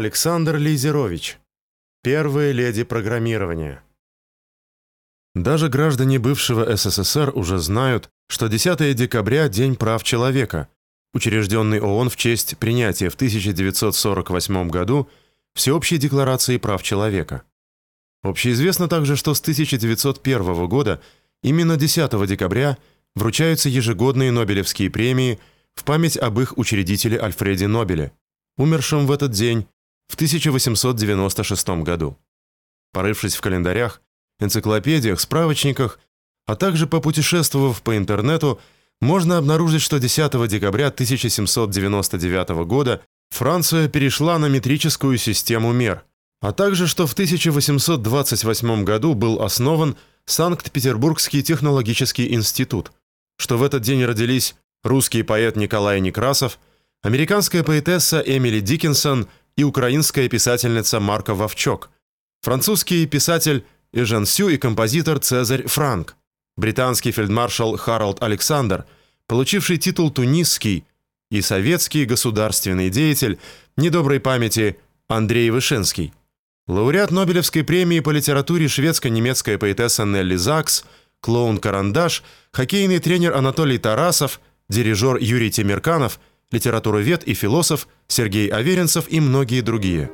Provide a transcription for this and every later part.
Александр Лизерович. Первая леди программирования. Даже граждане бывшего СССР уже знают, что 10 декабря – День прав человека, учрежденный ООН в честь принятия в 1948 году Всеобщей декларации прав человека. Общеизвестно также, что с 1901 года именно 10 декабря вручаются ежегодные Нобелевские премии в память об их учредителе Альфреде Нобеле, умершем в этот день в 1896 году. Порывшись в календарях, энциклопедиях, справочниках, а также попутешествовав по интернету, можно обнаружить, что 10 декабря 1799 года Франция перешла на метрическую систему мер, а также что в 1828 году был основан Санкт-Петербургский технологический институт, что в этот день родились русский поэт Николай Некрасов, американская поэтесса Эмили Диккенсон – и украинская писательница Марка Вовчок, французский писатель Эжен Сю и композитор Цезарь Франк, британский фельдмаршал Харалд Александр, получивший титул тунисский, и советский государственный деятель недоброй памяти Андрей Вышинский. Лауреат Нобелевской премии по литературе шведско-немецкая поэтесса Нелли Закс, клоун Карандаш, хоккейный тренер Анатолий Тарасов, дирижер Юрий Темирканов – литературовед и философ Сергей Аверинцев и многие другие.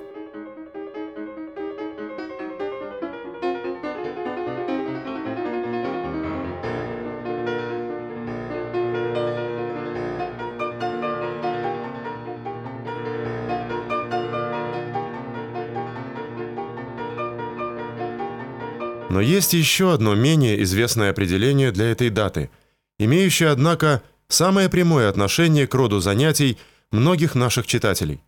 Но есть еще одно менее известное определение для этой даты, имеющее, однако, самое прямое отношение к роду занятий многих наших читателей.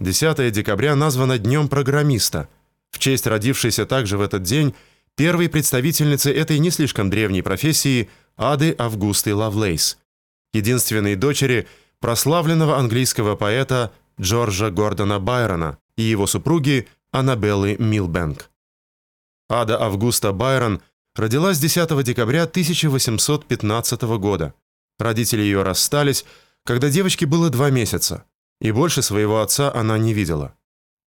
10 декабря названо Днем программиста, в честь родившейся также в этот день первой представительницы этой не слишком древней профессии Ады Августы Лавлейс, единственной дочери прославленного английского поэта Джорджа Гордона Байрона и его супруги Аннабеллы Милбэнк. Ада Августа Байрон родилась 10 декабря 1815 года. Родители ее расстались, когда девочке было два месяца, и больше своего отца она не видела.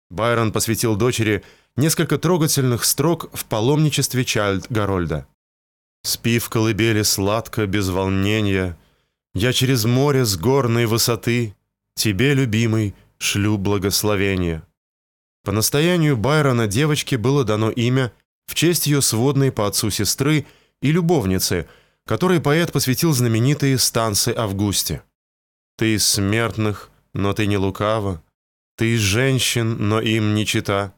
Байрон посвятил дочери несколько трогательных строк в паломничестве Чайльд Гарольда. «Спи в колыбели сладко, без волнения, я через море с горной высоты, тебе, любимый, шлю благословение». По настоянию Байрона девочке было дано имя в честь ее сводной по отцу сестры и любовницы – которой поэт посвятил знаменитые станцы Августе. «Ты из смертных, но ты не лукава, ты из женщин, но им не чита,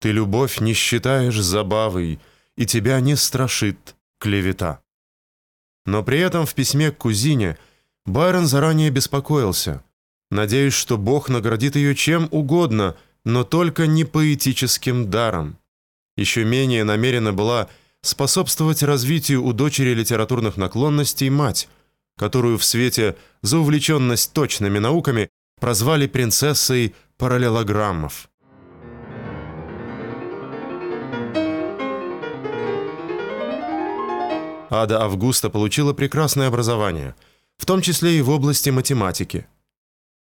ты любовь не считаешь забавой, и тебя не страшит клевета». Но при этом в письме к кузине Байрон заранее беспокоился. «Надеюсь, что Бог наградит ее чем угодно, но только не поэтическим даром». Еще менее намерена была способствовать развитию у дочери литературных наклонностей мать, которую в свете за увлеченность точными науками прозвали принцессой параллелограммов. Ада Августа получила прекрасное образование, в том числе и в области математики.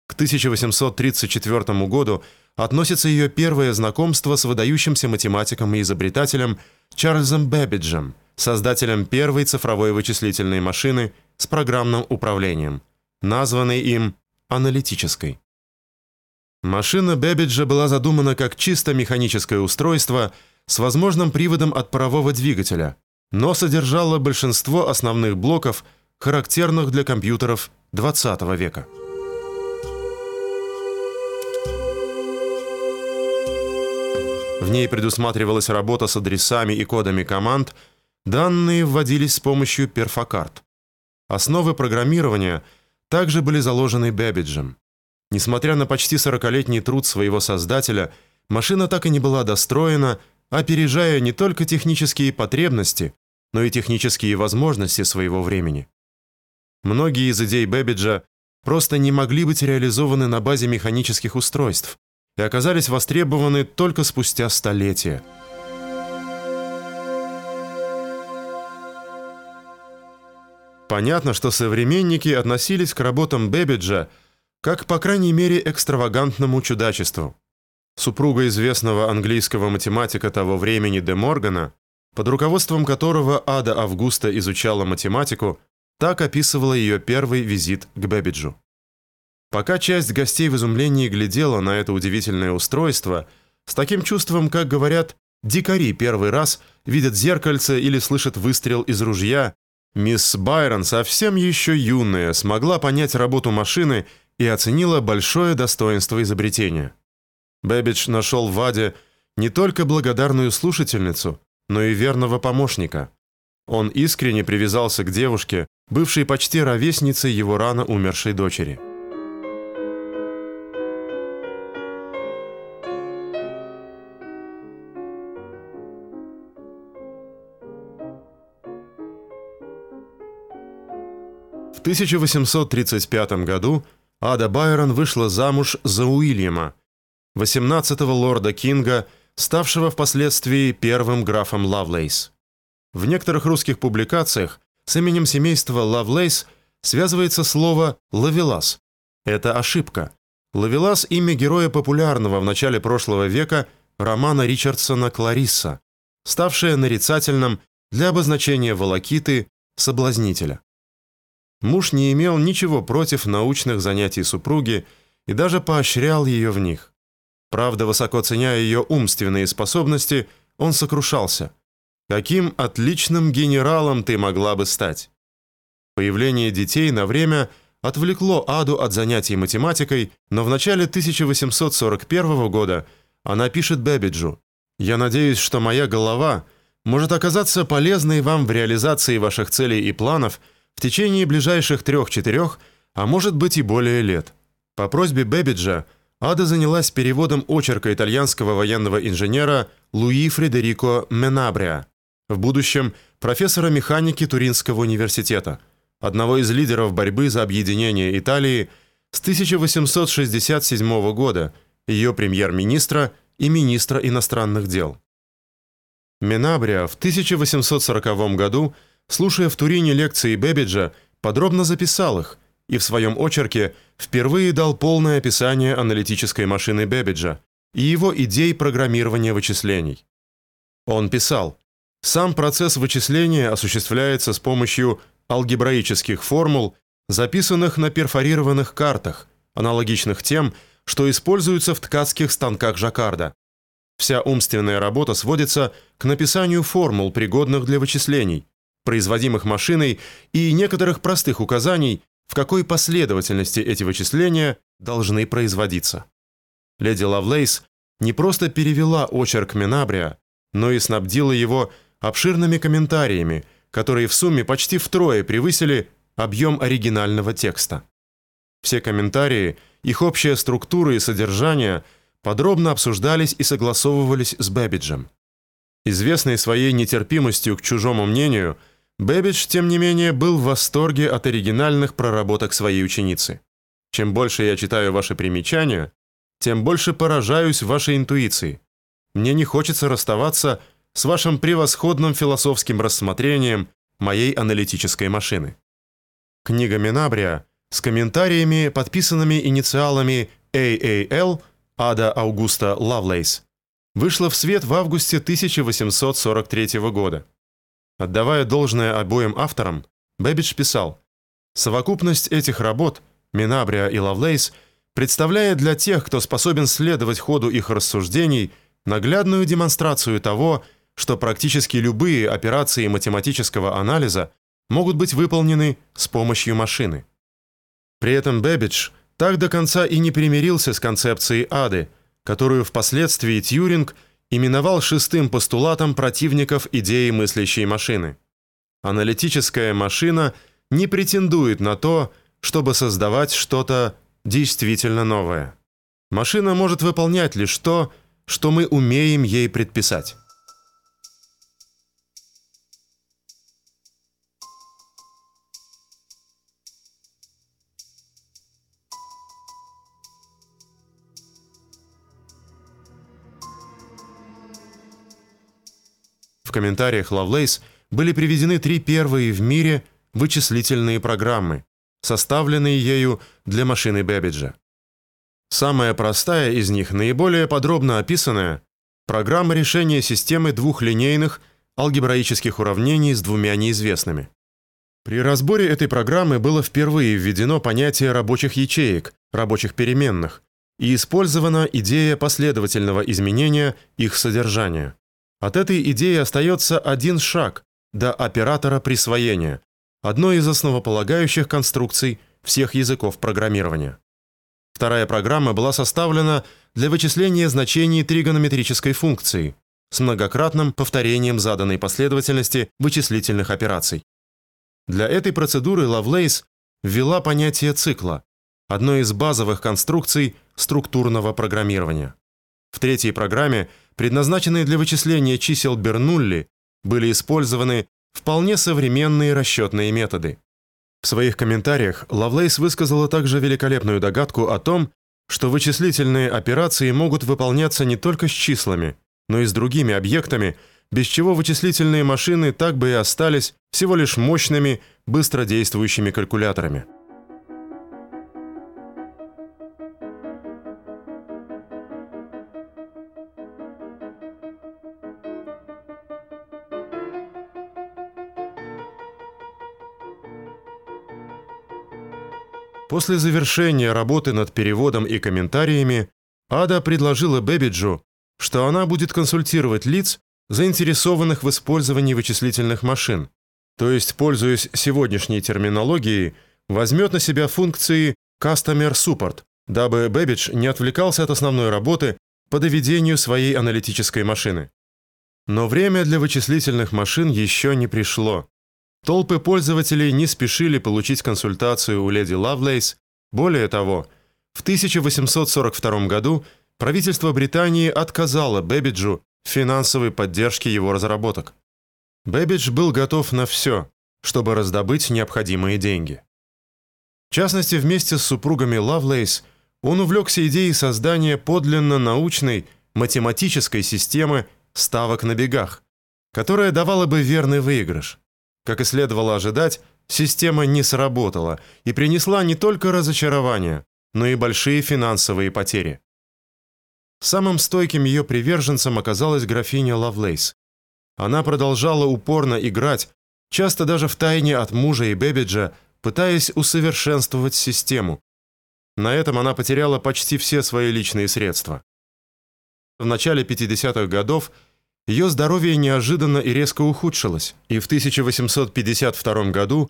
К 1834 году относится ее первое знакомство с выдающимся математиком и изобретателем Чарльзом Бэббиджем, создателем первой цифровой вычислительной машины с программным управлением, названной им аналитической. Машина Бэббиджа была задумана как чисто механическое устройство с возможным приводом от парового двигателя, но содержала большинство основных блоков, характерных для компьютеров XX века. В ней предусматривалась работа с адресами и кодами команд, данные вводились с помощью перфокарт. Основы программирования также были заложены Бэббиджем. Несмотря на почти 40-летний труд своего создателя, машина так и не была достроена, опережая не только технические потребности, но и технические возможности своего времени. Многие из идей Бэббиджа просто не могли быть реализованы на базе механических устройств, и оказались востребованы только спустя столетия. Понятно, что современники относились к работам Бэббиджа как, по крайней мере, экстравагантному чудачеству. супруга известного английского математика того времени Де Моргана, под руководством которого Ада Августа изучала математику, так описывала ее первый визит к Бэбиджу. Пока часть гостей в изумлении глядела на это удивительное устройство, с таким чувством, как говорят, дикари первый раз видят зеркальце или слышат выстрел из ружья, мисс Байрон, совсем еще юная, смогла понять работу машины и оценила большое достоинство изобретения. Бэбидж нашел в Аде не только благодарную слушательницу, но и верного помощника. Он искренне привязался к девушке, бывшей почти ровесницей его рано умершей дочери. 1835 году Ада Байрон вышла замуж за Уильяма, 18-го лорда Кинга, ставшего впоследствии первым графом Лавлейс. В некоторых русских публикациях с именем семейства Лавлейс связывается слово «лавелас». Это ошибка. Лавелас – имя героя популярного в начале прошлого века романа Ричардсона «Кларисса», ставшее нарицательным для обозначения волокиты «соблазнителя». Муж не имел ничего против научных занятий супруги и даже поощрял ее в них. Правда, высоко ценя ее умственные способности, он сокрушался. Каким отличным генералом ты могла бы стать? Появление детей на время отвлекло Аду от занятий математикой, но в начале 1841 года она пишет Бэбиджу: "Я надеюсь, что моя голова может оказаться полезной вам в реализации ваших целей и планов в течение ближайших трех-четырех, а может быть и более лет. По просьбе Бэбиджа Ада занялась переводом очерка итальянского военного инженера Луи Фредерико Менабреа, в будущем профессора механики Туринского университета, одного из лидеров борьбы за объединение Италии с 1867 года, ее премьер-министра и министра иностранных дел. Менабриа в 1840 году слушая в Турине лекции Бэбиджа, подробно записал их и в своем очерке впервые дал полное описание аналитической машины Бэбиджа и его идей программирования вычислений. Он писал: "Сам процесс вычисления осуществляется с помощью алгебраических формул, записанных на перфорированных картах, аналогичных тем, что используются в ткацких станках жаккарда. Вся умственная работа сводится к написанию формул, пригодных для вычислений, производимых машиной, и некоторых простых указаний, в какой последовательности эти вычисления должны производиться. Леди Лавлейс не просто перевела очерк Менабриа, но и снабдила его обширными комментариями, которые в сумме почти втрое превысили объем оригинального текста. Все комментарии, их общая структура и содержание подробно обсуждались и согласовывались с Бэбиджем. Известный своей нетерпимостью к чужому мнению – Бэбидж, тем не менее, был в восторге от оригинальных проработок своей ученицы. Чем больше я читаю ваши примечания, тем больше поражаюсь вашей интуиции. Мне не хочется расставаться с вашим превосходным философским рассмотрением моей аналитической машины. Книга Менабреа с комментариями, подписанными инициалами AAL Ада Аугуста Лавлейс вышла в свет в августе 1843 года. Отдавая должное обоим авторам, Бэббидж писал: "Совокупность этих работ, Менабреа и Лавлейс, представляет для тех, кто способен следовать ходу их рассуждений, наглядную демонстрацию того, что практически любые операции математического анализа могут быть выполнены с помощью машины". При этом Бэббидж так до конца и не примирился с концепцией Ады, которую впоследствии Тьюринг именовал шестым постулатом противников идеи мыслящей машины. Аналитическая машина не претендует на то, чтобы создавать что-то действительно новое. Машина может выполнять лишь то, что мы умеем ей предписать. В комментариях Lovelace были приведены три первые в мире вычислительные программы, составленные ею для машины Бэббиджа. Самая простая из них, наиболее подробно описанная, программа решения системы двухлинейных алгебраических уравнений с двумя неизвестными. При разборе этой программы было впервые введено понятие рабочих ячеек, рабочих переменных, и использована идея последовательного изменения их содержания. От этой идеи остается один шаг до оператора присвоения, одной из основополагающих конструкций всех языков программирования. Вторая программа была составлена для вычисления значений тригонометрической функции с многократным повторением заданной последовательности вычислительных операций. Для этой процедуры Лавлейс ввела понятие цикла, одной из базовых конструкций структурного программирования. В третьей программе, предназначенной для вычисления чисел Бернулли, были использованы вполне современные расчетные методы. В своих комментариях Лавлейс высказала также великолепную догадку о том, что вычислительные операции могут выполняться не только с числами, но и с другими объектами, без чего вычислительные машины так бы и остались всего лишь мощными, быстродействующими калькуляторами. После завершения работы над переводом и комментариями Ада предложила Бэбиджу, что она будет консультировать лиц, заинтересованных в использовании вычислительных машин, то есть, пользуясь сегодняшней терминологией, возьмет на себя функции Customer Support, дабы Бэбидж не отвлекался от основной работы по доведению своей аналитической машины. Но время для вычислительных машин еще не пришло. Толпы пользователей не спешили получить консультацию у леди Лавлейс. Более того, в 1842 году правительство Британии отказало Бэбиджу в финансовой поддержке его разработок. Бэбидж был готов на все, чтобы раздобыть необходимые деньги. В частности, вместе с супругами Лавлейс он увлекся идеей создания подлинно научной математической системы ставок на бегах, которая давала бы верный выигрыш. Как и следовало ожидать, система не сработала и принесла не только разочарование, но и большие финансовые потери. Самым стойким ее приверженцем оказалась графиня Лавлейс. Она продолжала упорно играть, часто даже в тайне от мужа и Бэбиджа, пытаясь усовершенствовать систему. На этом она потеряла почти все свои личные средства. В начале 50-х годов ее здоровье неожиданно и резко ухудшилось, и в 1852 году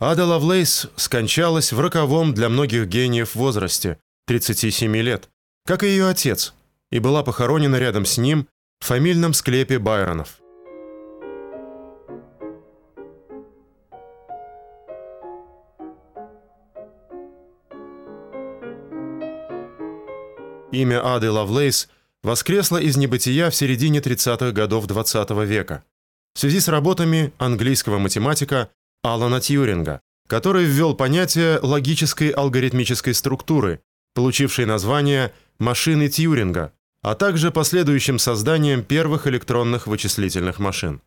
Ада Лавлейс скончалась в роковом для многих гениев возрасте 37 лет, как и ее отец, и была похоронена рядом с ним в фамильном склепе Байронов. Имя Ады Лавлейс – воскресла из небытия в середине 30-х годов XX -го века в связи с работами английского математика Алана Тьюринга, который ввел понятие логической алгоритмической структуры, получившей название машины Тьюринга, а также последующим созданием первых электронных вычислительных машин.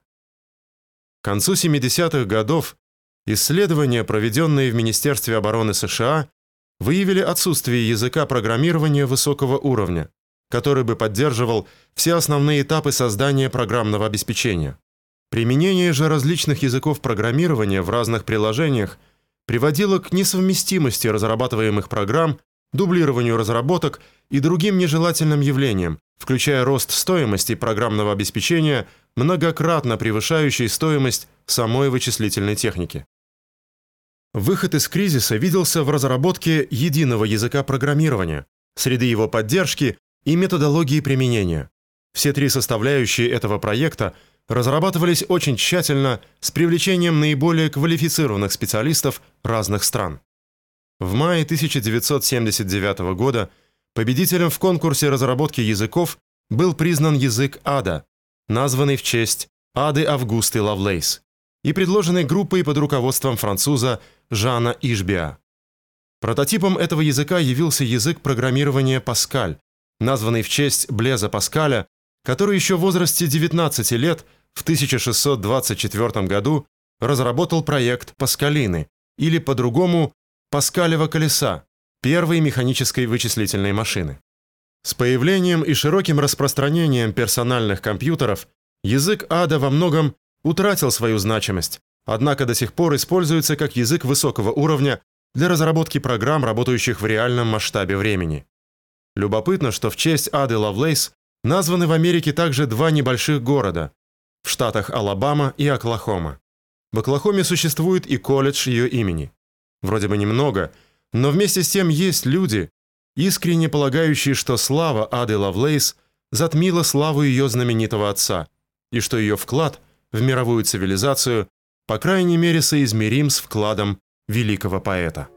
К концу 70-х годов исследования, проведенные в Министерстве обороны США, выявили отсутствие языка программирования высокого уровня, который бы поддерживал все основные этапы создания программного обеспечения. Применение же различных языков программирования в разных приложениях приводило к несовместимости разрабатываемых программ, дублированию разработок и другим нежелательным явлениям, включая рост стоимости программного обеспечения, многократно превышающий стоимость самой вычислительной техники. Выход из кризиса виделся в разработке единого языка программирования, среды его поддержки и методологии применения. Все три составляющие этого проекта разрабатывались очень тщательно с привлечением наиболее квалифицированных специалистов разных стран. В мае 1979 года победителем в конкурсе разработки языков был признан язык Ада, названный в честь Ады Августы Лавлейс, и предложенный группой под руководством француза Жана Ишбиа. Прототипом этого языка явился язык программирования Паскаль, названный в честь Блеза Паскаля, который еще в возрасте 19 лет в 1624 году разработал проект Паскалины, или по-другому Паскалева колеса, первой механической вычислительной машины. С появлением и широким распространением персональных компьютеров язык ада во многом утратил свою значимость, однако до сих пор используется как язык высокого уровня для разработки программ, работающих в реальном масштабе времени. Любопытно, что в честь Ады Лавлейс названы в Америке также два небольших города в штатах Алабама и Оклахома. В Оклахоме существует и колледж ее имени. Вроде бы немного, но вместе с тем есть люди, искренне полагающие, что слава Ады Лавлейс затмила славу ее знаменитого отца, и что ее вклад в мировую цивилизацию, по крайней мере, соизмерим с вкладом великого поэта.